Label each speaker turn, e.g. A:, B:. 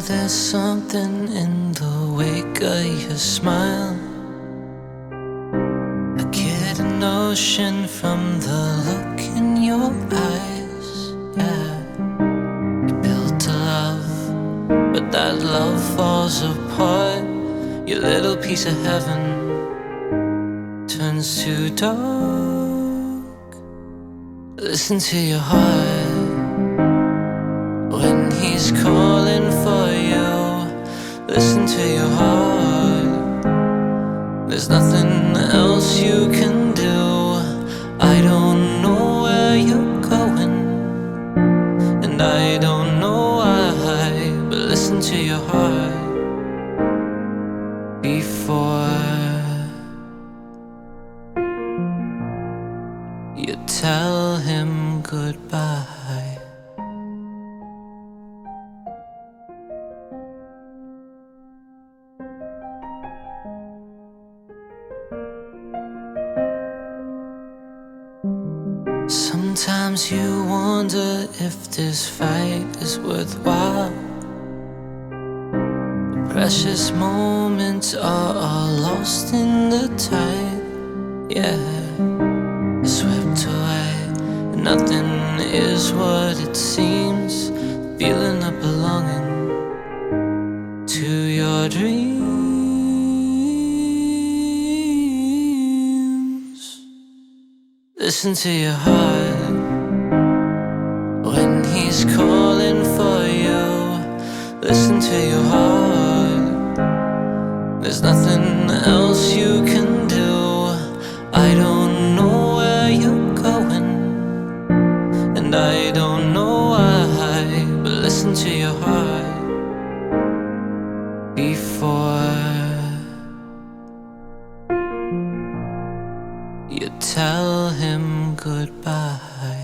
A: there's something in the wake of your smile. I get a notion from the look in your eyes. Yeah, you built a love, but that love falls apart. Your little piece of heaven turns to dark. Listen to your heart when he's calling There's nothing else you can do. I don't know where you're going, and I don't know why. But listen to your heart before you tell him goodbye. Sometimes you wonder if this fight is worthwhile. Precious moments are all lost in the tide. Yeah, swept away. Nothing is what it seems. Feeling of belonging to your dreams. Listen to your heart He's calling for you. Listen to your heart. There's nothing else you can do. I don't know where you're going, and I don't know why. But listen to your heart before you tell him goodbye.